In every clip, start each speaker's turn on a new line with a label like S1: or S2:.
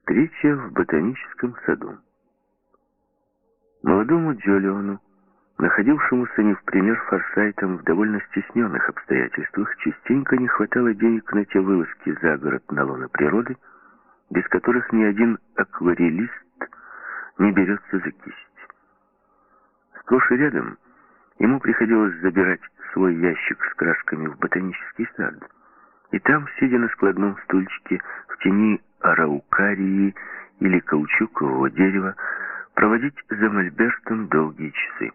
S1: Встреча в ботаническом саду. Молодому Джолиону, находившемуся не в пример Форсайтом в довольно стесненных обстоятельствах, частенько не хватало денег на те вылазки за город на лоно природы, без которых ни один акварелист не берется за кисть. Сплошь и рядом ему приходилось забирать свой ящик с красками в ботанический сад. И там, сидя на складном стульчике в тени араукарии или каучукового дерева, проводить за мольбертом долгие часы.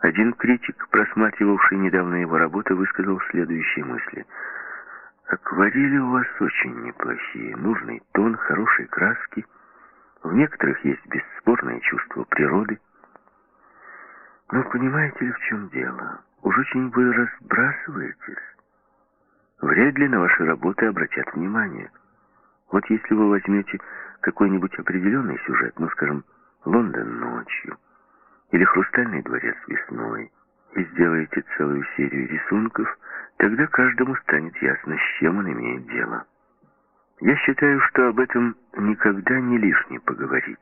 S1: Один критик, просматривавший недавно его работы, высказал следующие мысли. «Акварели у вас очень неплохие. Нужный тон, хорошие краски. В некоторых есть бесспорное чувство природы. Но понимаете ли, в чем дело? Уж очень вы разбрасываетесь. Вряд ли на ваши работы обратят внимание. Вот если вы возьмете какой-нибудь определенный сюжет, ну, скажем, «Лондон ночью» или «Хрустальный дворец весной», и сделаете целую серию рисунков, тогда каждому станет ясно, с чем он имеет дело. Я считаю, что об этом никогда не лишне поговорить.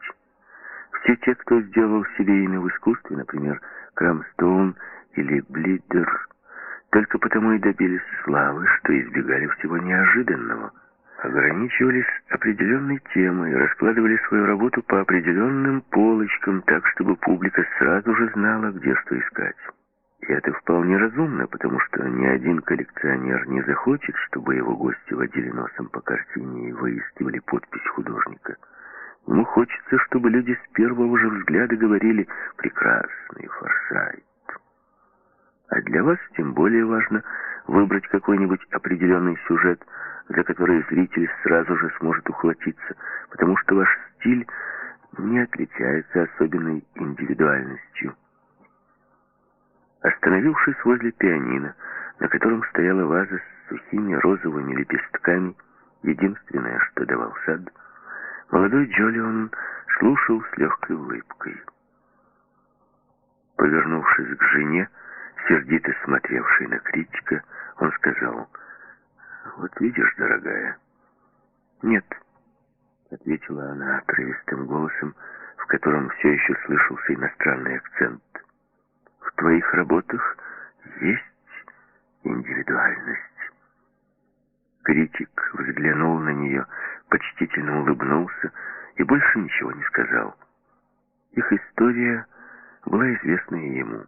S1: Все те, кто сделал себе имя в искусстве, например, Крамстоун или Блидер, только потому и добились славы, что избегали всего неожиданного, ограничивались определенной темой, раскладывали свою работу по определенным полочкам, так, чтобы публика сразу же знала, где что искать. И это вполне разумно, потому что ни один коллекционер не захочет, чтобы его гости водили носом по картине и выискивали подпись художника. Ему хочется, чтобы люди с первого же взгляда говорили «прекрасный форсайт». А для вас тем более важно выбрать какой-нибудь определенный сюжет, за который зритель сразу же сможет ухватиться, потому что ваш стиль не отличается особенной индивидуальностью. Остановившись возле пианино, на котором стояла ваза с сухими розовыми лепестками, единственное, что давал сад, молодой Джолион слушал с легкой улыбкой. Повернувшись к жене, сердито смотревший на критика, он сказал, «Вот видишь, дорогая». «Нет», — ответила она отрывистым голосом, в котором все еще слышался иностранный акцент. «В твоих работах есть индивидуальность». Критик взглянул на нее, почтительно улыбнулся и больше ничего не сказал. Их история была известна ему.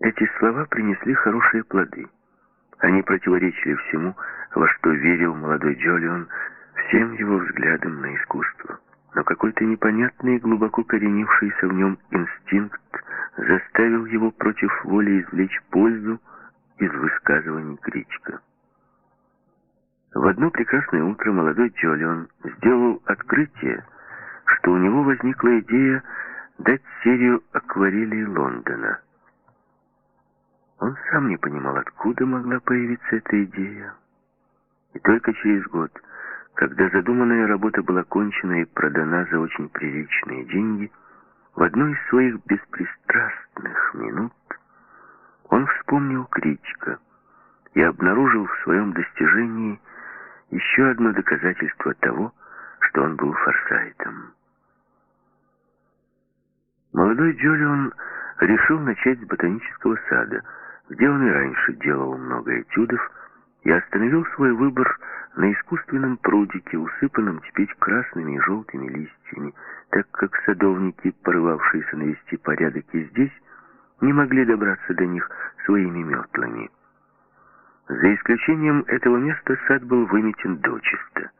S1: Эти слова принесли хорошие плоды. Они противоречили всему, во что верил молодой Джолион, всем его взглядам на искусство. Но какой-то непонятный глубоко коренившийся в нем инстинкт заставил его против воли извлечь пользу из высказываний критика. В одно прекрасное утро молодой Джолион сделал открытие, что у него возникла идея дать серию акварелей Лондона – он сам не понимал, откуда могла появиться эта идея. И только через год, когда задуманная работа была кончена и продана за очень приличные деньги, в одной из своих беспристрастных минут он вспомнил критика и обнаружил в своем достижении еще одно доказательство того, что он был форсайтом. Молодой Джолион решил начать с ботанического сада – где он и раньше делал много этюдов, и остановил свой выбор на искусственном прудике, усыпанном теперь красными и желтыми листьями, так как садовники, порывавшиеся навести порядок и здесь, не могли добраться до них своими метлами. За исключением этого места сад был выметен дочисто.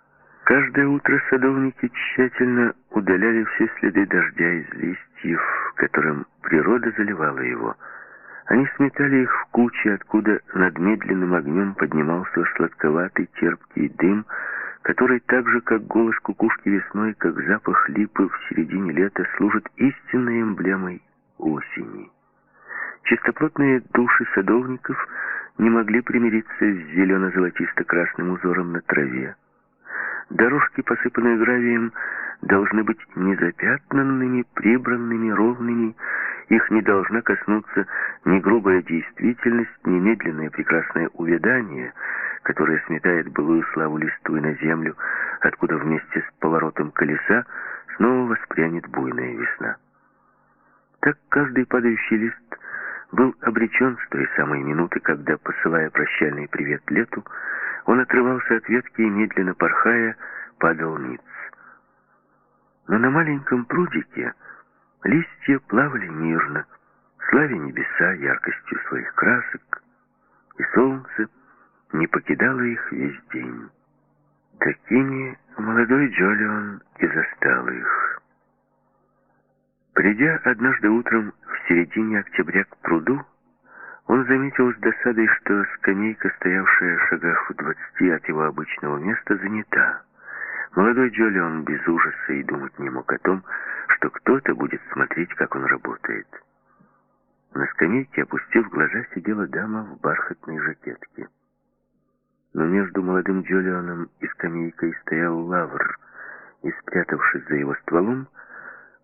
S1: Каждое утро садовники тщательно удаляли все следы дождя из листьев, которым природа заливала его – они сметали их в кучи, откуда над медленным огнем поднимался сладковатый терпкий дым, который так же, как голос кукушки весной, как запах липы в середине лета, служит истинной эмблемой осени. Чистоплотные души садовников не могли примириться с зелено-золотисто-красным узором на траве. Дорожки, посыпанные гравием, должны быть незапятнанными, прибранными, ровными. Их не должна коснуться ни грубая действительность, ни медленное прекрасное увядание, которое сметает былую славу листвы на землю, откуда вместе с поворотом колеса снова воспрянет буйная весна. Так каждый падающий лист был обречен с той самой минуты, когда, посылая прощальный привет лету, он отрывался от ветки и, медленно порхая, падал ниц. Но на маленьком прудике листья плавали мирно, славя небеса яркостью своих красок, и солнце не покидало их весь день. Такими молодой Джолион и застал их. Придя однажды утром в середине октября к пруду, он заметил с досадой, что скамейка, стоявшая в шагах в двадцати от его обычного места, занята. Молодой Джолион без ужаса и думать не мог о том, что кто-то будет смотреть, как он работает. На скамейке, опустив глаза, сидела дама в бархатной жакетке. Но между молодым Джолионом и скамейкой стоял лавр, и, спрятавшись за его стволом,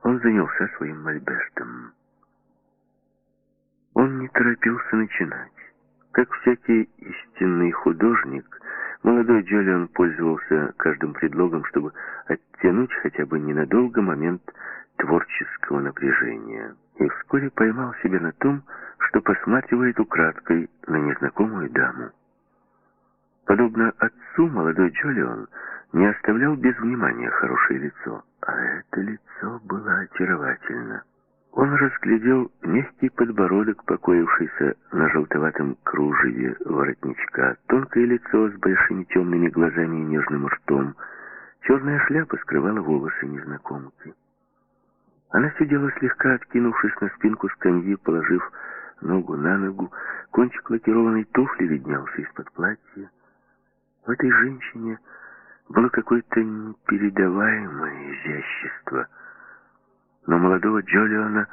S1: он занялся своим мольбертом. Он не торопился начинать. Как всякий истинный художник, молодой Джолиан пользовался каждым предлогом, чтобы оттянуть хотя бы ненадолго момент творческого напряжения. И вскоре поймал себя на том, что посматривает украдкой на незнакомую даму. Подобно отцу, молодой Джолион не оставлял без внимания хорошее лицо. А это лицо было очаровательно. Он разглядел мягкий подбородок, покоившийся на желтоватом кружеве воротничка, тонкое лицо с большими темными глазами и нежным ртом. Черная шляпа скрывала волосы незнакомки. Она сидела слегка откинувшись на спинку скамьи, положив ногу на ногу. Кончик лакированной туфли виднелся из-под платья. В этой женщине было какое-то непередаваемое изящество — но молодого Джолиона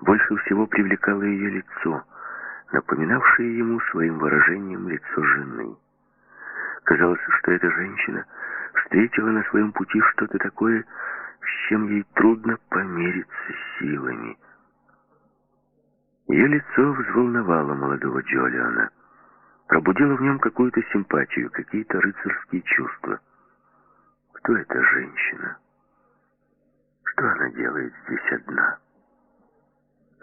S1: больше всего привлекало ее лицо, напоминавшее ему своим выражением лицо жены. Казалось, что эта женщина встретила на своем пути что-то такое, с чем ей трудно помериться силами. Ее лицо взволновало молодого Джолиона, пробудило в нем какую-то симпатию, какие-то рыцарские чувства. Кто эта женщина? Что она делает здесь одна?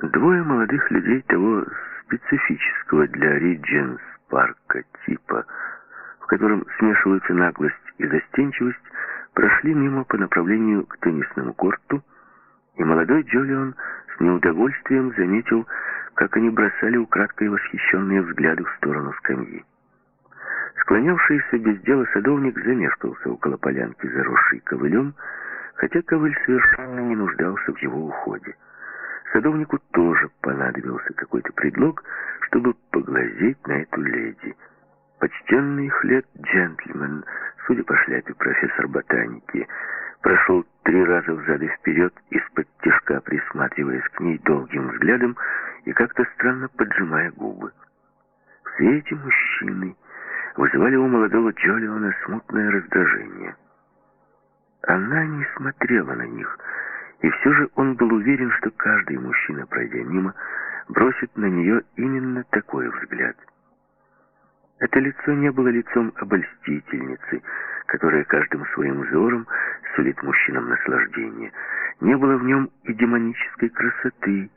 S1: Двое молодых людей того специфического для Ридженс парка типа, в котором смешиваются наглость и застенчивость, прошли мимо по направлению к теннисному корту, и молодой Джолион с неудовольствием заметил, как они бросали украдкой восхищенные взгляды в сторону скамьи. Склонявшийся без дела садовник замешкался около полянки, заросшей ковылем, хотя Ковыль совершенно не нуждался в его уходе. Садовнику тоже понадобился какой-то предлог, чтобы поглазеть на эту леди. Почтенный их лет джентльмен, судя по шляпе профессор ботаники, прошел три раза взад и вперед, из-под тяжка присматриваясь к ней долгим взглядом и как-то странно поджимая губы. Все эти мужчины вызывали у молодого Джолиона смутное раздражение. Она не смотрела на них, и все же он был уверен, что каждый мужчина, пройдя мимо, бросит на нее именно такой взгляд. Это лицо не было лицом обольстительницы, которая каждым своим взором сулит мужчинам наслаждение. Не было в нем и демонической красоты,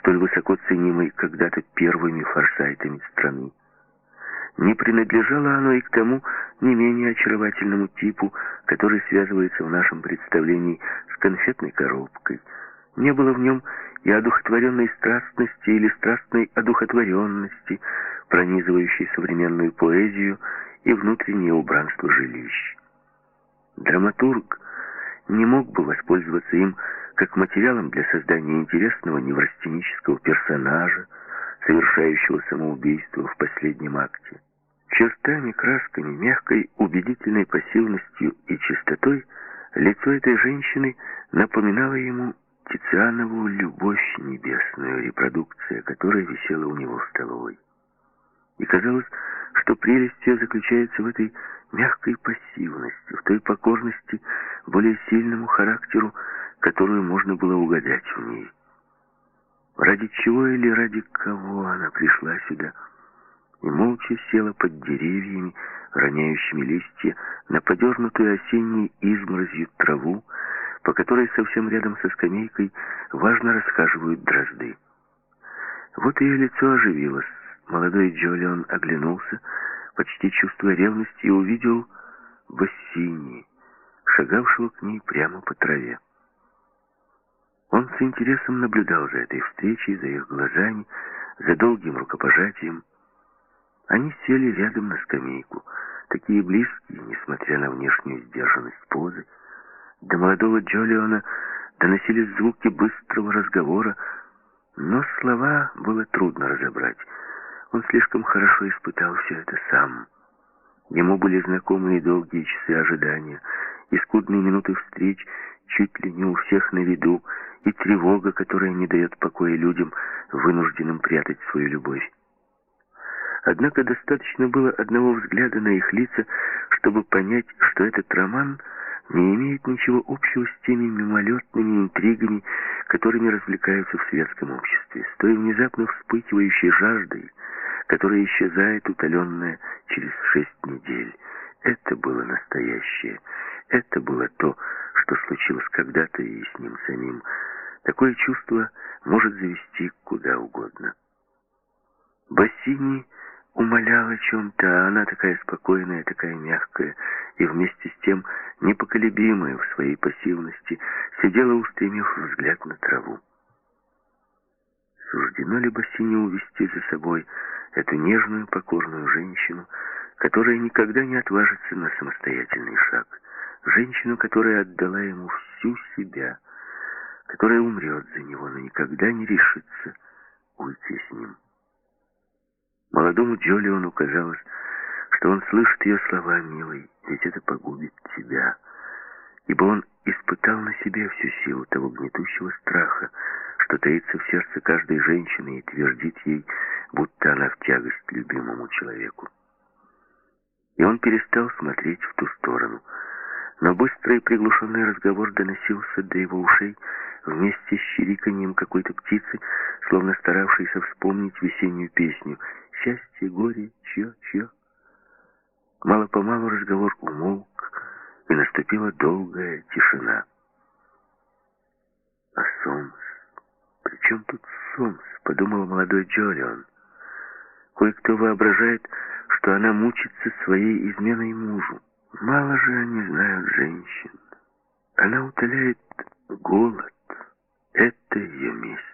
S1: столь высоко ценимой когда-то первыми форсайтами страны. Не принадлежало оно и к тому не менее очаровательному типу, который связывается в нашем представлении с конфетной коробкой. Не было в нем и одухотворенной страстности или страстной одухотворенности, пронизывающей современную поэзию и внутреннее убранство жилищ. Драматург не мог бы воспользоваться им как материалом для создания интересного неврастенического персонажа, совершающего самоубийство в последнем акте. Чертами, красками, мягкой, убедительной пассивностью и чистотой лицо этой женщины напоминало ему Тицианову любовь небесную, репродукция, которая висела у него в столовой. И казалось, что прелесть ее заключается в этой мягкой пассивности, в той покорности более сильному характеру, которую можно было угадать в ней. Ради чего или ради кого она пришла сюда и молча села под деревьями, роняющими листья, на подернутую осенней изморозью траву, по которой совсем рядом со скамейкой важно расхаживают дрозды. Вот ее лицо оживилось. Молодой Джолион оглянулся, почти чувствуя ревность, и увидел Бассини, шагавшего к ней прямо по траве. Он с интересом наблюдал за этой встречей, за их глазами, за долгим рукопожатием. Они сели рядом на скамейку, такие близкие, несмотря на внешнюю сдержанность позы. До молодого Джолиона доносились звуки быстрого разговора, но слова было трудно разобрать. Он слишком хорошо испытал все это сам. Ему были знакомы и долгие часы ожидания, и скудные минуты встреч чуть ли не у всех на виду, и тревога, которая не дает покоя людям, вынужденным прятать свою любовь. Однако достаточно было одного взгляда на их лица, чтобы понять, что этот роман не имеет ничего общего с теми мимолетными интригами, которыми развлекаются в светском обществе, с той внезапно вспыхивающей жаждой, которая исчезает утоленная через шесть недель. Это было настоящее. Это было то, что случилось когда-то и с ним самим. Такое чувство может завести куда угодно. Бассини умолял о чем-то, а она такая спокойная, такая мягкая, и вместе с тем непоколебимая в своей пассивности, сидела, устремив взгляд на траву. Суждено ли Бассини увести за собой эту нежную, покорную женщину, которая никогда не отважится на самостоятельный шаг, женщину, которая отдала ему всю себя, которая умрет за него, но никогда не решится уйти с ним. Молодому Джолиону казалось, что он слышит ее слова, милый, ведь это погубит тебя, ибо он испытал на себе всю силу того гнетущего страха, что таится в сердце каждой женщины и твердит ей, будто она в тягость любимому человеку. И он перестал смотреть в ту сторону, но быстрый приглушенный разговор доносился до его ушей вместе с чириканьем какой-то птицы, словно старавшейся вспомнить весеннюю песню «Счастье, горе, чье, чье». Мало-помалу разговор умолк, и наступила долгая тишина. А Сомс? При чем тут Сомс? Подумал молодой Джолион. Кое-кто воображает, что она мучится своей изменой мужу. Мало же они знают женщин. Она утоляет голод. Это ее месть.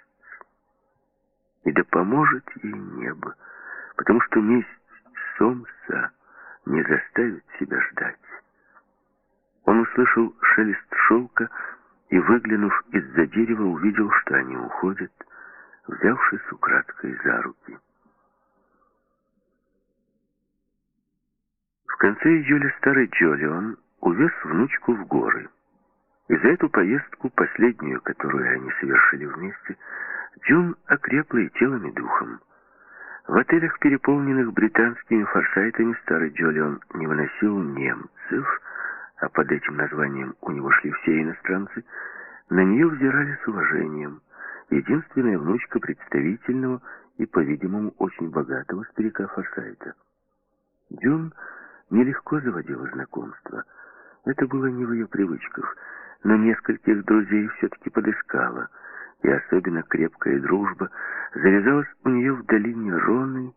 S1: И да поможет ей небо, потому что месть Сомса не заставит себя ждать. Он услышал шелест шелка и, выглянув из-за дерева, увидел, что они уходят, взявшись украдкой за руки. В конце июля старый Джолион увез внучку в горы. И за эту поездку, последнюю, которую они совершили вместе, Джун окрепла и телом, и духом. В отелях, переполненных британскими форсайтами, старый Джолион не выносил немцев, а под этим названием у него шли все иностранцы, на нее взирали с уважением. Единственная внучка представительного и, по-видимому, очень богатого старика Форсайта. Джун нелегко заводила знакомства. Это было не в ее привычках, но нескольких друзей все-таки подыскала, и особенно крепкая дружба завязалась у нее в долине Роны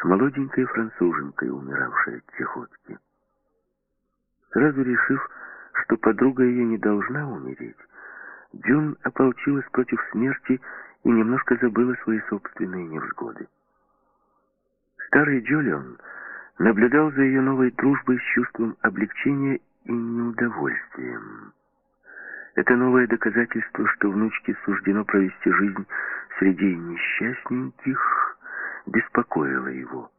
S1: с молоденькой француженкой, умиравшей от чехотки. Сразу решив, что подруга ее не должна умереть, Джун ополчилась против смерти и немножко забыла свои собственные невзгоды. Старый Джолион наблюдал за ее новой дружбой с чувством облегчения и неудовольствием. Это новое доказательство, что внучке суждено провести жизнь среди несчастненьких, беспокоило его.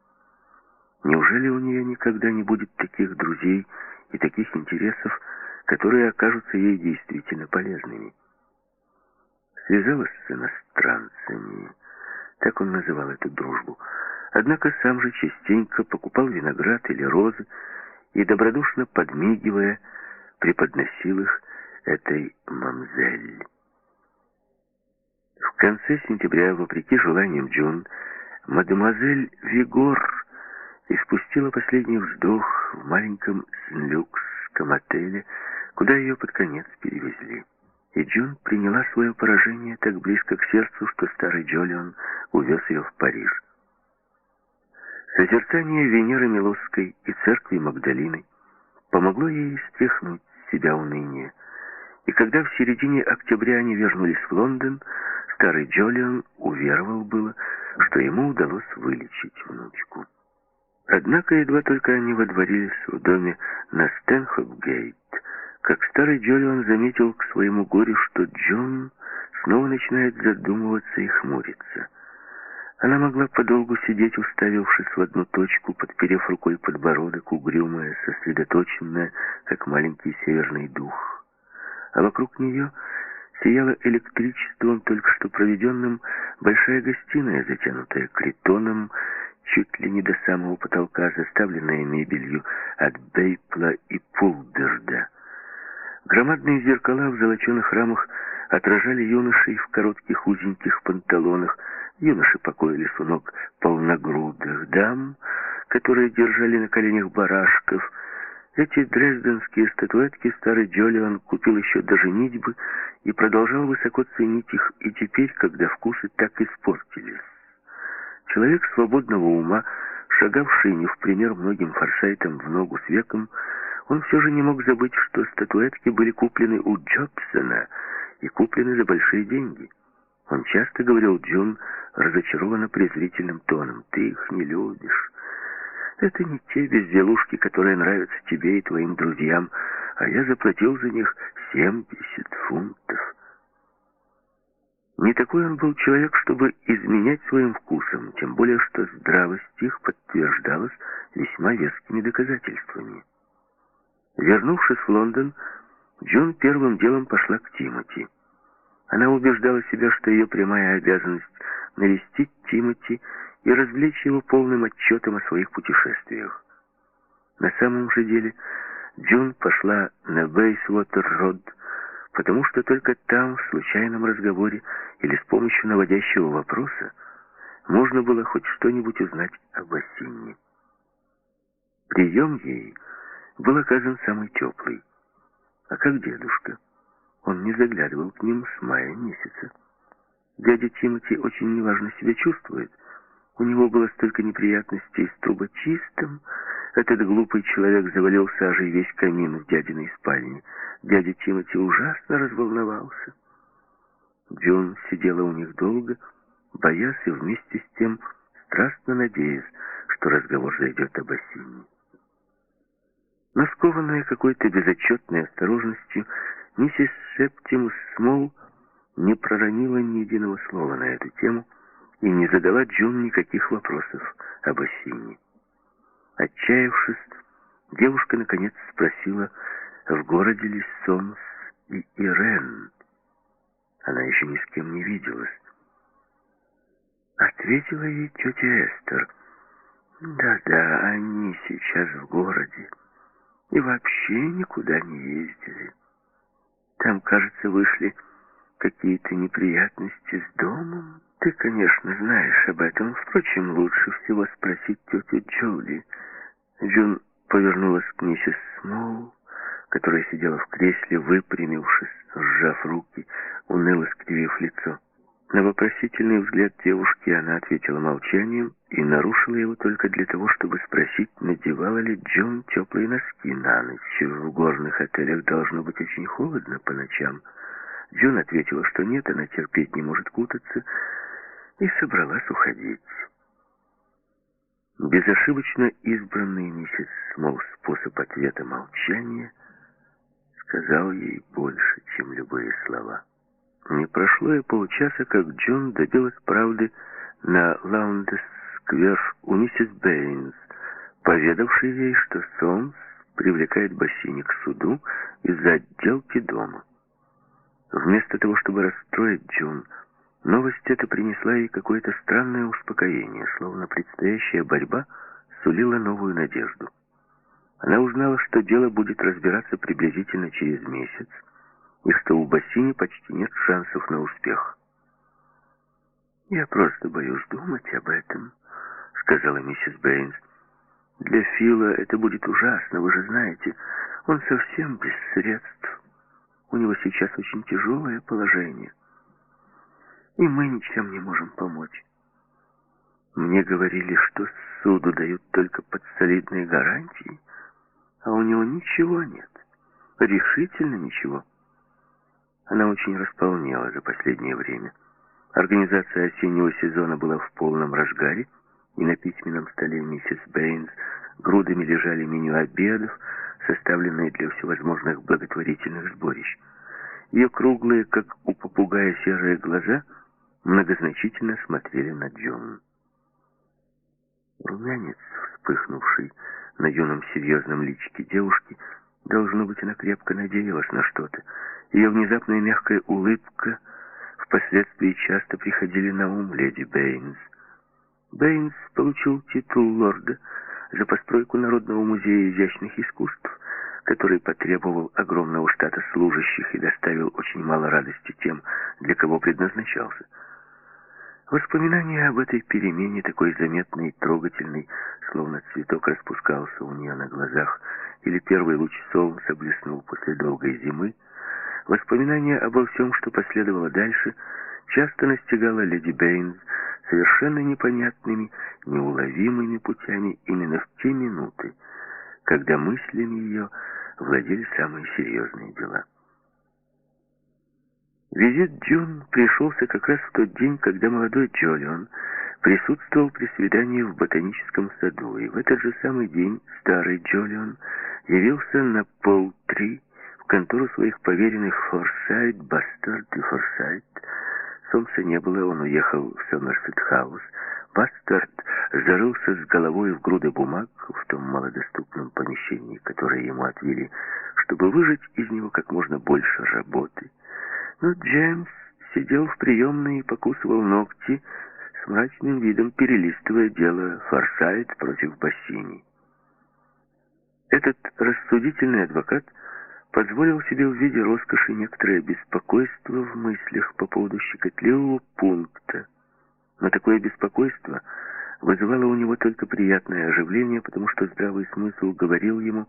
S1: Неужели у нее никогда не будет таких друзей и таких интересов, которые окажутся ей действительно полезными? Связалась с иностранцами, так он называл эту дружбу, Однако сам же частенько покупал виноград или розы и, добродушно подмигивая, преподносил их этой мамзель. В конце сентября, вопреки желаниям Джун, мадемуазель Вигор испустила последний вздох в маленьком Сен-Люксском отеле, куда ее под конец перевезли. И Джун приняла свое поражение так близко к сердцу, что старый Джолион увез ее в Париж. Созерцание Венеры Милосской и церкви Магдалины помогло ей стряхнуть себя уныние. И когда в середине октября они вернулись в Лондон, старый Джолион уверовал было, что ему удалось вылечить внучку. Однако едва только они водворились в доме на Стэнхоп-гейт, как старый Джолион заметил к своему горю, что Джон снова начинает задумываться и хмуриться. Она могла подолгу сидеть, уставившись в одну точку, подперев рукой подбородок, угрюмая, сосредоточенная, как маленький северный дух. А вокруг нее сияла электричеством, только что проведенным, большая гостиная, затянутая критоном, чуть ли не до самого потолка, заставленная мебелью от Бейпла и Пулдерда. Громадные зеркала в золоченых рамах отражали юношей в коротких узеньких панталонах. Юноши покоились у ног полногрудых дам, которые держали на коленях барашков. Эти дрезденские статуэтки старый Джолиан купил еще до женитьбы и продолжал высоко ценить их и теперь, когда вкусы так испортились. Человек свободного ума, шагавший не в пример многим форсайтам в ногу с веком, он все же не мог забыть, что статуэтки были куплены у Джобсона и куплены за большие деньги. Он часто говорил Джун разочарованно презрительным тоном, «Ты их не любишь. Это не те безделушки, которые нравятся тебе и твоим друзьям, а я заплатил за них 70 фунтов». Не такой он был человек, чтобы изменять своим вкусом, тем более, что здравость их подтверждалась весьма вескими доказательствами. Вернувшись в Лондон, Джун первым делом пошла к Тимоти. Она убеждала себя, что ее прямая обязанность навестить Тимоти и развлечь его полным отчетом о своих путешествиях. На самом же деле Джун пошла на Бейсвотер-Род, потому что только там, в случайном разговоре или с помощью наводящего вопроса, можно было хоть что-нибудь узнать об Осинне. Прием ей был оказан самый теплый. А как дедушка? Он не заглядывал к ним с мая месяца. Дядя Тимоти очень неважно себя чувствует. У него было столько неприятностей с трубочистом. Этот глупый человек завалил сажей весь камин в дядиной спальне. Дядя Тимоти ужасно разволновался. Джон сидела у них долго, боясь и вместе с тем страстно надеясь, что разговор зайдет об осенне. Но скованная какой-то безотчетной осторожностью, миссис Септимус Смол не проронила ни единого слова на эту тему и не задала Джун никаких вопросов об осенне. Отчаявшись, девушка наконец спросила, в городе ли Сомс и Ирен. Она еще ни с кем не виделась. Ответила ей тетя Эстер. «Да-да, они сейчас в городе и вообще никуда не ездили. Там, кажется, вышли какие-то неприятности с домом. Ты, конечно, знаешь об этом. Впрочем, лучше всего спросить тетю Джоли. Джун повернулась к миссис Сноу, которая сидела в кресле, выпрямившись, сжав руки, уныло скривив лицо. На вопросительный взгляд девушки она ответила молчанием и нарушила его только для того, чтобы спросить, надевала ли Джон теплые носки на ночь. В горных отелях должно быть очень холодно по ночам. Джон ответила, что нет, она терпеть не может кутаться, и собралась уходить. Безошибочно избранный миссис Смол способ ответа молчания сказал ей больше, чем любые слова. Не прошло и полчаса, как Джун добилась правды на Лаундес-сквер у миссис Бэйнс, поведавшей ей, что Сомс привлекает Бассини к суду из-за отделки дома. Вместо того, чтобы расстроить Джун, Новость эта принесла ей какое-то странное успокоение, словно предстоящая борьба сулила новую надежду. Она узнала, что дело будет разбираться приблизительно через месяц, и что у Бассини почти нет шансов на успех. «Я просто боюсь думать об этом», — сказала миссис Бэйнс. «Для Фила это будет ужасно, вы же знаете. Он совсем без средств. У него сейчас очень тяжелое положение. И мы ничем не можем помочь. Мне говорили, что суду дают только под солидные гарантии, а у него ничего нет. Решительно ничего. Она очень располнела за последнее время. Организация осеннего сезона была в полном разгаре, и на письменном столе миссис Бэйнс грудами лежали меню обедов, составленные для всевозможных благотворительных сборищ. Ее круглые, как у попугая, серые глаза многозначительно смотрели на Джун. Румянец, вспыхнувший на юном серьезном личике девушки, должно быть, она крепко надеялась на что-то. Ее внезапная мягкая улыбка — впоследствии часто приходили на ум леди Бэйнс. Бэйнс получил титул лорда за постройку Народного музея изящных искусств, который потребовал огромного штата служащих и доставил очень мало радости тем, для кого предназначался. Воспоминание об этой перемене, такой заметной и трогательной, словно цветок распускался у нее на глазах, или первый луч солнца блеснул после долгой зимы, Воспоминания обо всем, что последовало дальше, часто настигало леди Бэйнс совершенно непонятными, неуловимыми путями именно в те минуты, когда мыслями ее владели самые серьезные дела. Визит Джун пришелся как раз в тот день, когда молодой Джолион присутствовал при свидании в ботаническом саду, и в этот же самый день старый Джолион явился на полтри в контору своих поверенных Форсайт, Бастард и Форсайт. Сомса не было, он уехал в Сомерсет-хаус. Бастард зарылся с головой в груды бумаг в том малодоступном помещении, которое ему отвели, чтобы выжать из него как можно больше работы. Но Джеймс сидел в приемной и покусывал ногти, с мрачным видом перелистывая дело Форсайт против Бассини. Этот рассудительный адвокат позволил себе в виде роскоши некоторое беспокойство в мыслях по поводу щекотливого пункта. Но такое беспокойство вызывало у него только приятное оживление, потому что здравый смысл говорил ему,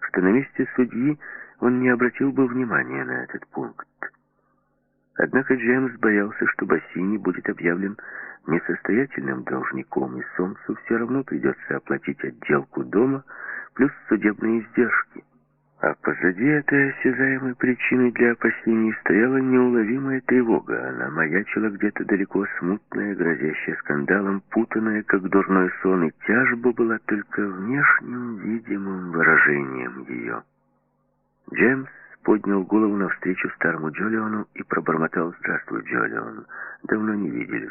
S1: что на месте судьи он не обратил бы внимания на этот пункт. Однако Джеймс боялся, что Бассини будет объявлен несостоятельным должником, и Сомсу все равно придется оплатить отделку дома плюс судебные издержки. А позади этой осязаемой причины для опасений стояла неуловимая тревога. Она маячила где-то далеко, смутная, грозящая скандалом, путанная, как дурной сон, и тяжба была только внешним видимым выражением ее. Джеймс поднял голову навстречу старому Джолиону и пробормотал «Здравствуй, Джолион. Давно не виделись».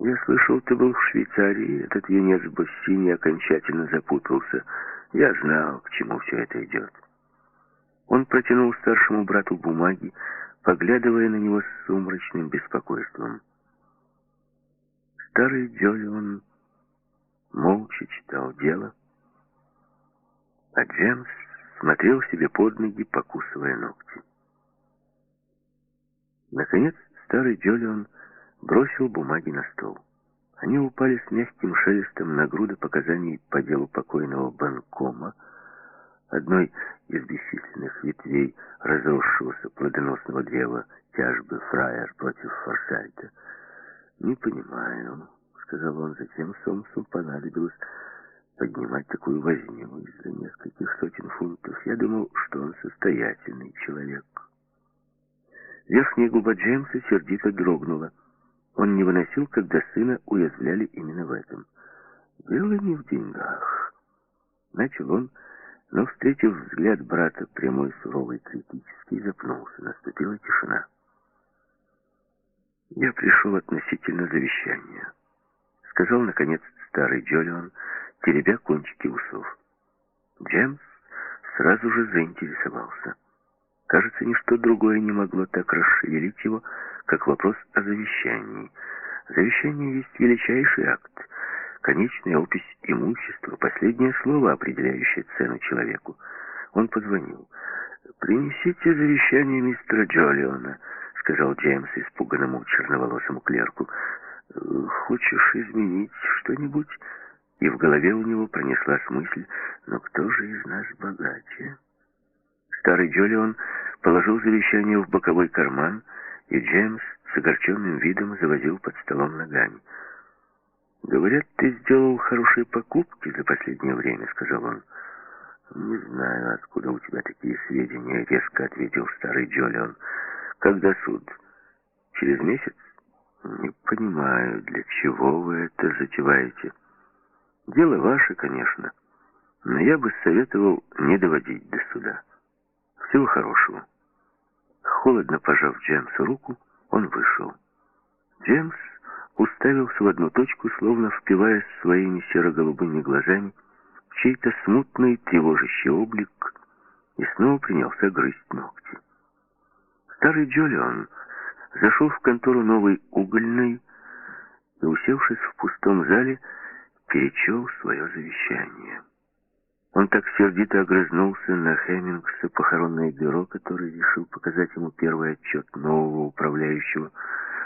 S1: «Я слышал, ты был в Швейцарии. Этот юнец Боссини окончательно запутался». Я знал, к чему все это идет. Он протянул старшему брату бумаги, поглядывая на него с сумрачным беспокойством. Старый Джолион молча читал дело, а Джемс смотрел себе под ноги, покусывая ногти. Наконец старый Джолион бросил бумаги на стол. Они упали с мягким шелестом на груды показаний по делу покойного Банкома, одной из бесчисленных ветвей разросшегося плодоносного древа тяжбы Фраер против Форсайта. «Не понимаю», — сказал он, зачем Сомсу понадобилось поднимать такую возню из-за нескольких сотен фунтов. Я думал, что он состоятельный человек. Верхняя губа Джеймса сердито дрогнула. Он не выносил, когда сына уязвляли именно в этом. «Дело не в деньгах», — начал он, но, встретив взгляд брата, прямой, суровый, критический, запнулся. Наступила тишина. «Я пришел относительно завещания», — сказал, наконец, старый Джолион, теребя кончики усов. Джеймс сразу же заинтересовался. Кажется, ничто другое не могло так расшевелить его, как вопрос о завещании. Завещание есть величайший акт, конечная опись имущества, последнее слово, определяющее цену человеку. Он позвонил. «Принесите завещание мистера Джолиона», — сказал Джеймс испуганному черноволосому клерку. «Хочешь изменить что-нибудь?» И в голове у него пронеслась мысль, «Но кто же из нас богаче?» Старый Джолион положил завещание в боковой карман, и Джеймс с огорченным видом завозил под столом ногами. «Говорят, ты сделал хорошие покупки за последнее время», — сказал он. «Не знаю, откуда у тебя такие сведения», — резко ответил старый Джолион. «Когда суд? Через месяц?» «Не понимаю, для чего вы это затеваете. Дело ваше, конечно, но я бы советовал не доводить до суда». Всего хорошего. Холодно пожав Джеймсу руку, он вышел. Джеймс уставился в одну точку, словно впиваясь своими серо-голубыми глазами в чей-то смутный, тревожащий облик, и снова принялся грызть ногти. Старый Джолион зашел в контору новой угольной и, усевшись в пустом зале, перечел свое завещание. Он так сердито огрызнулся на Хеммингса похоронное бюро, который решил показать ему первый отчет нового управляющего,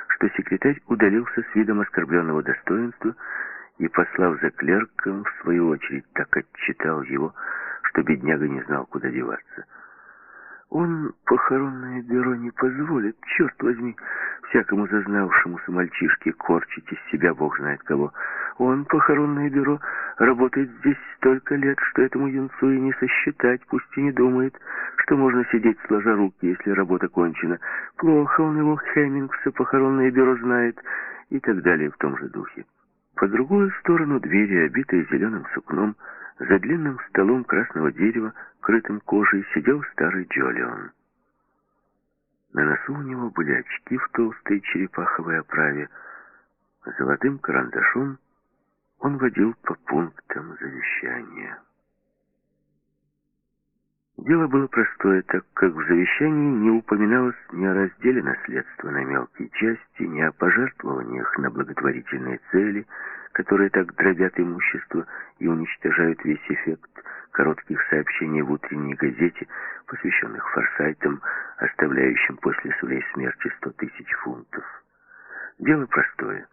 S1: что секретарь удалился с видом оскорбленного достоинства и, послав за клерком, в свою очередь так отчитал его, что бедняга не знал, куда деваться. Он похоронное бюро не позволит, черт возьми, всякому зазнавшемуся мальчишке корчить из себя бог знает кого. Он, похоронное бюро, работает здесь столько лет, что этому юнцу и не сосчитать, пусть и не думает, что можно сидеть сложа руки, если работа кончена. Плохо он его, Хеммингса, похоронное бюро знает, и так далее в том же духе. По другую сторону двери, обитой зеленым сукном, за длинным столом красного дерева, крытым кожей, сидел старый Джолион. На носу у него были очки в толстой черепаховой оправе. Золотым карандашом он водил по пунктам завещания. Дело было простое, так как в завещании не упоминалось ни о разделе наследства на мелкие части, ни о пожертвованиях на благотворительные цели, которые так дробят имущество и уничтожают весь эффект коротких сообщений в утренней газете, посвященных форсайтам, оставляющим после своей смерти сто тысяч фунтов. Дело простое.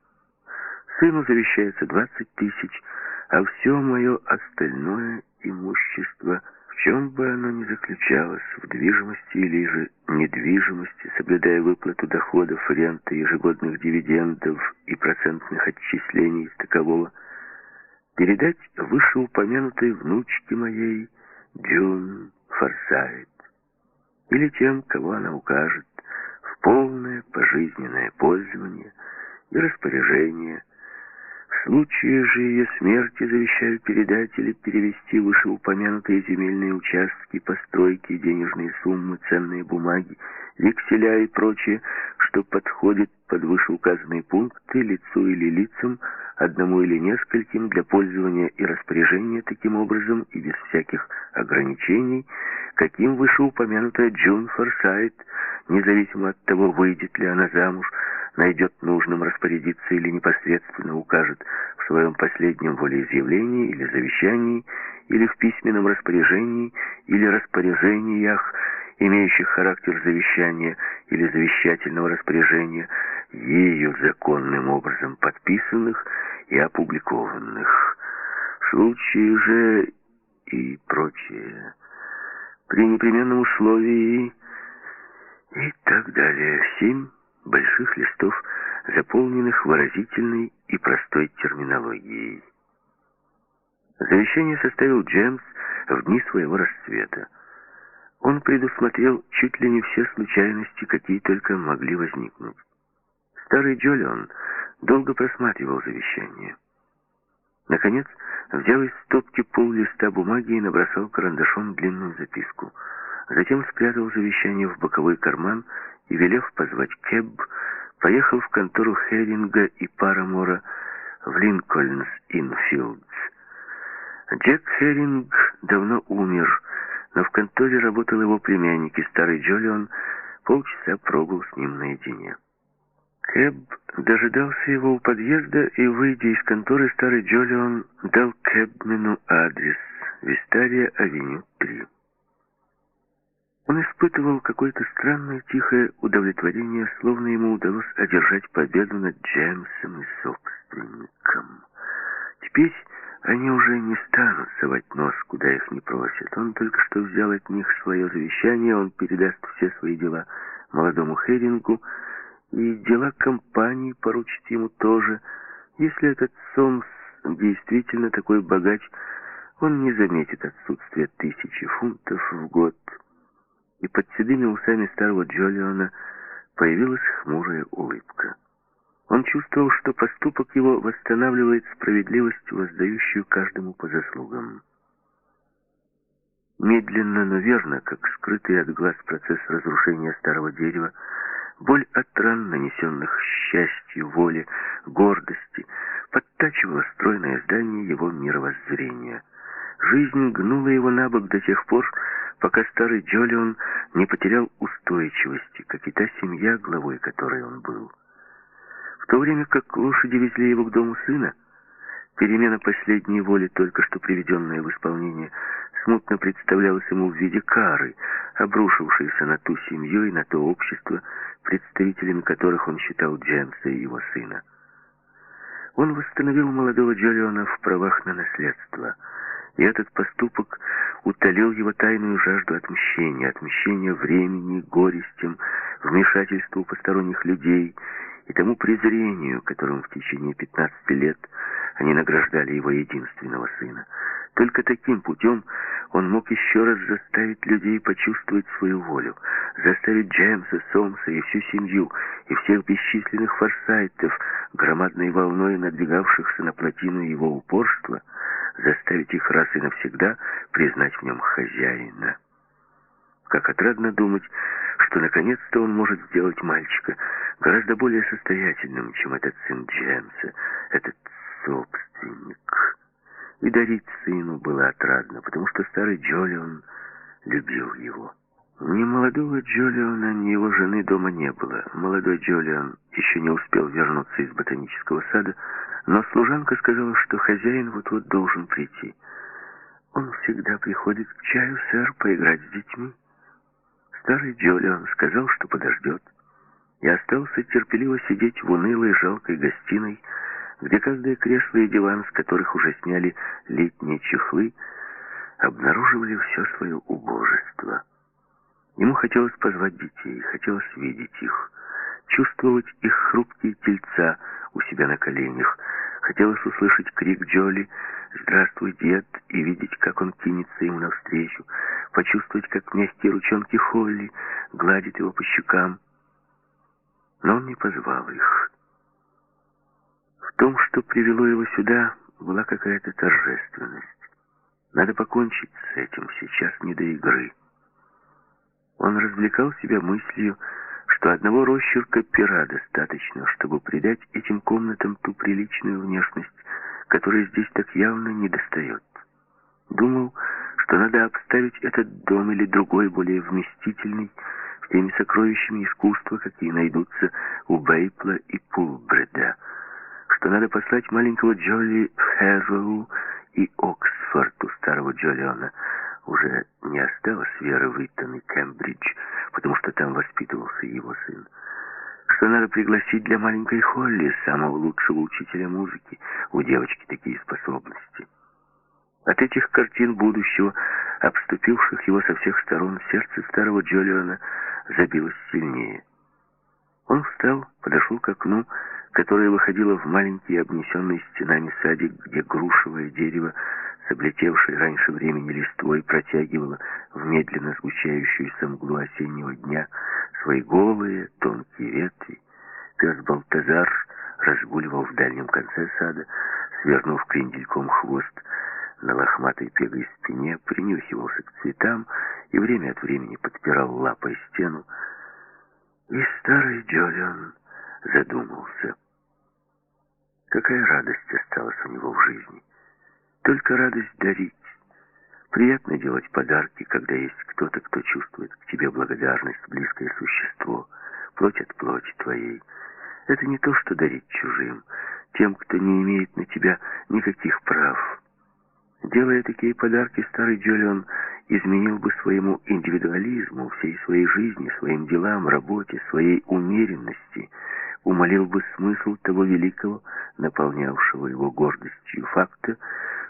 S1: Сыну завещается 20 тысяч, а все мое остальное имущество, чем бы оно ни заключалось, в движимости или же недвижимости, соблюдая выплату доходов, ренты, ежегодных дивидендов и процентных отчислений из такового, передать вышеупомянутой внучке моей Джун Форсайт или тем, кого она укажет, в полное пожизненное пользование и распоряжение – случае же ее смерти завещаю передать или перевести вышеупомянутые земельные участки, постройки, денежные суммы, ценные бумаги, векселя и прочее, что подходит под вышеуказанные пункты лицу или лицам, одному или нескольким, для пользования и распоряжения таким образом и без всяких ограничений, каким вышеупомянутая Джун Форсайт, независимо от того, выйдет ли она замуж, найдет нужным распорядиться или непосредственно укажет в своем последнем волеизъявлении или завещании, или в письменном распоряжении, или распоряжениях, имеющих характер завещания или завещательного распоряжения, ею законным образом подписанных и опубликованных. В случае же и прочее, при непременном условии и так далее. Семь больших листов, заполненных выразительной и простой терминологией. Завещание составил Джеймс в дни своего расцвета. Он предусмотрел чуть ли не все случайности, какие только могли возникнуть. Старый Джолион долго просматривал завещание. Наконец, взял из стопки пол листа бумаги и набросал карандашом длинную записку. Затем спрятал завещание в боковой карман и, велев позвать Кеб, поехал в контору Херинга и Парамора в Линкольнс-Инфилдс. Джек Херинг давно умер, но в конторе работал его племянник, и старый Джолион полчаса пробыл с ним наедине. Кэб дожидался его у подъезда, и, выйдя из конторы, старый Джолион дал Кэбмену адрес Вистария-авеню 3. Он испытывал какое-то странное тихое удовлетворение, словно ему удалось одержать победу над Джеймсом и собственником. Теперь они уже не станут совать нос, куда их не просят. Он только что взял от них свое завещание, он передаст все свои дела молодому Херингу, и дела компании поручит ему тоже. Если этот Сомс действительно такой богач, он не заметит отсутствия тысячи фунтов в год. И под седыми усами старого Джолиона появилась хмурая улыбка. Он чувствовал, что поступок его восстанавливает справедливость, воздающую каждому по заслугам. Медленно, но верно, как скрытый от глаз процесс разрушения старого дерева, боль от ран, нанесенных счастью, воле, гордости, подтачивала стройное здание его мировоззрения. Жизнь гнула его на бок до тех пор, пока старый Джолион не потерял устойчивости, как и та семья, главой которой он был. В то время как лошади везли его к дому сына, перемена последней воли, только что приведенная в исполнение, смутно представлялась ему в виде кары, обрушившейся на ту семью и на то общество, представителями которых он считал Джемса и его сына. Он восстановил молодого Джолиона в правах на наследство, и этот поступок утолил его тайную жажду отмщения, отмщения времени, горестям, вмешательству посторонних людей и тому презрению, которым в течение 15 лет они награждали его единственного сына. Только таким путем он мог еще раз заставить людей почувствовать свою волю, заставить Джеймса, Сомса и всю семью, и всех бесчисленных форсайтов, громадной волной надвигавшихся на плотину его упорства, заставить их раз и навсегда признать в нем хозяина. Как отрадно думать, что наконец-то он может сделать мальчика гораздо более состоятельным, чем этот сын Джеймса, этот собственник. И дарить сыну было отрадно, потому что старый Джолион любил его. Ни молодого Джолиона, ни его жены дома не было. Молодой Джолион еще не успел вернуться из ботанического сада, но служанка сказала, что хозяин вот-вот должен прийти. «Он всегда приходит к чаю, сэр, поиграть с детьми». Старый Джолион сказал, что подождет, и остался терпеливо сидеть в унылой жалкой гостиной, где каждое кресло и диван, с которых уже сняли летние чехлы, обнаруживали все свое убожество. Ему хотелось позвать детей, хотелось видеть их, чувствовать их хрупкие тельца у себя на коленях, хотелось услышать крик Джоли «Здравствуй, дед!» и видеть, как он кинется ему навстречу, почувствовать, как мягкие ручонки Холли гладят его по щекам. Но он не позвал их. В том, что привело его сюда, была какая-то торжественность. Надо покончить с этим, сейчас не до игры. Он развлекал себя мыслью, что одного росчерка пера достаточно, чтобы придать этим комнатам ту приличную внешность, которая здесь так явно не достает. Думал, что надо обставить этот дом или другой, более вместительный, теми сокровищами искусства, какие найдутся у Бейпла и Пулбреда, что надо послать маленького Джоли в Хэрлоу и Оксфорд у старого Джолиона. Уже не осталось веры в Итон и Кембридж, потому что там воспитывался его сын. Что надо пригласить для маленькой Холли самого лучшего учителя музыки. У девочки такие способности. От этих картин будущего, обступивших его со всех сторон, сердце старого Джолиона забилось сильнее. Он встал, подошел к окну, которое выходило в маленький обнесенный стенами садик, где грушевое дерево с облетевшей раньше времени листвой протягивало в медленно сгущающуюся мглу осеннего дня свои голые тонкие ветви. Пес Балтазар разгуливал в дальнем конце сада, свернув крендельком хвост на лохматой пегой спине, принюхивался к цветам и время от времени подпирал лапой стену. И старый Джолион задумался. Какая радость осталась у него в жизни. Только радость дарить, Приятно делать подарки, когда есть кто-то, кто чувствует к тебе благодарность, близкое существо, плоть от плоти твоей. Это не то, что дарить чужим, тем, кто не имеет на тебя никаких прав. Делая такие подарки, старый Джолион изменил бы своему индивидуализму, всей своей жизни, своим делам, работе, своей умеренности, умолил бы смысл того великого, наполнявшего его гордостью факта,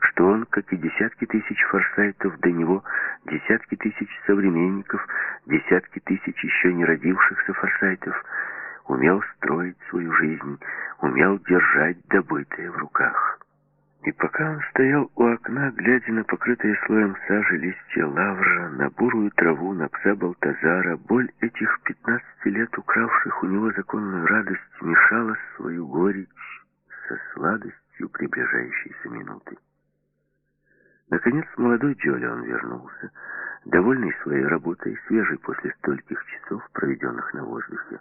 S1: что он, как и десятки тысяч форсайтов до него, десятки тысяч современников, десятки тысяч еще не родившихся форсайтов, умел строить свою жизнь, умел держать добытое в руках. И пока он стоял у окна, глядя на покрытые слоем сажи листья лавра, на бурую траву, на пса Балтазара, боль этих пятнадцати лет, укравших у него законную радость, мешала свою горечь со сладостью приближающейся минуты. Наконец молодой Джолион вернулся, довольный своей работой, свежий после стольких часов, проведенных на воздухе.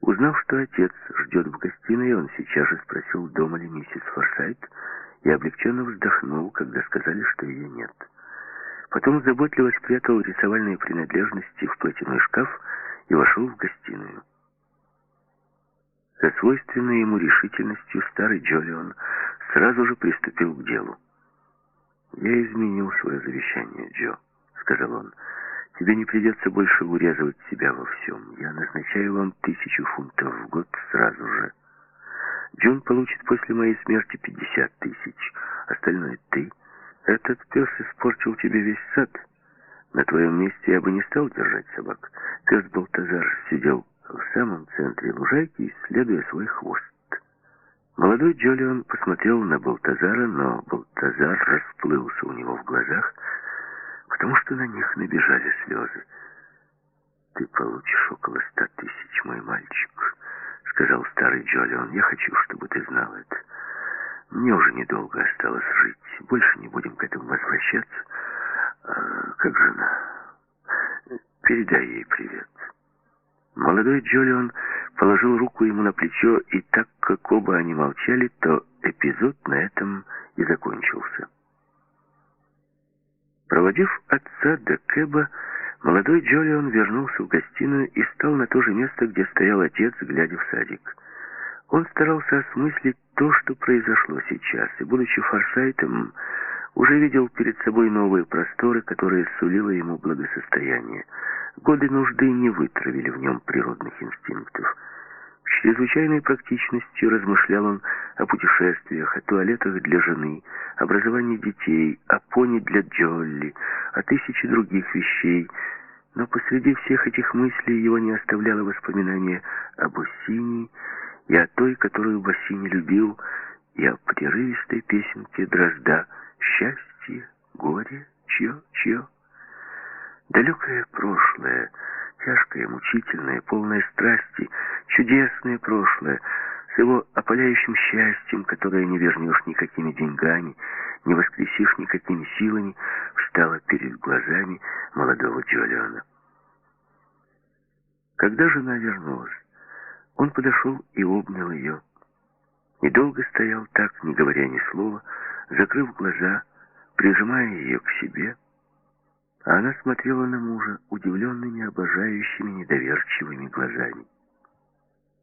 S1: Узнав, что отец ждет в гостиной, он сейчас же спросил, дома ли миссис Форсайт, и облегченно вздохнул, когда сказали, что ее нет. Потом заботливо спрятал рисовальные принадлежности в платяной шкаф и вошел в гостиную. Со свойственной ему решительностью старый Джолион сразу же приступил к делу. «Я изменил свое завещание, Джо», — сказал он. Тебе не придется больше урезывать себя во всем. Я назначаю вам тысячу фунтов в год сразу же. Джон получит после моей смерти пятьдесят тысяч. Остальное ты. Этот пес испортил тебе весь сад. На твоем месте я бы не стал держать собак. Пес Балтазар сидел в самом центре лужайки, исследуя свой хвост. Молодой Джолион посмотрел на Балтазара, но Балтазар расплылся у него в глазах, потому что на них набежали слезы. «Ты получишь около ста тысяч, мой мальчик», — сказал старый Джолион. «Я хочу, чтобы ты знал это. Мне уже недолго осталось жить. Больше не будем к этому возвращаться. А, как жена? Передай ей привет». Молодой Джолион положил руку ему на плечо, и так как оба они молчали, то эпизод на этом и закончился. Проводив отца до Кэба, молодой Джолион вернулся в гостиную и стал на то же место, где стоял отец, глядя в садик. Он старался осмыслить то, что произошло сейчас, и, будучи форсайтом, уже видел перед собой новые просторы, которые сулило ему благосостояние. Годы нужды не вытравили в нем природных инстинктов. С чрезвычайной практичностью размышлял он о путешествиях, о туалетах для жены, образовании детей, о пони для Джолли, о тысяче других вещей. Но посреди всех этих мыслей его не оставляло воспоминание об Осине и о той, которую Бассини любил, и о прерывистой песенке Дрозда «Счастье, горе, чье, чье». Далекое прошлое — Тяжкое, мучительное, полное страсти, чудесное прошлое, с его опаляющим счастьем, которое не вернешь никакими деньгами, не воскресишь никакими силами, встало перед глазами молодого Джолиона. Когда жена вернулась, он подошел и обнял ее. И долго стоял так, не говоря ни слова, закрыв глаза, прижимая ее к себе, а она смотрела на мужа удивленными, обожающими, недоверчивыми глазами.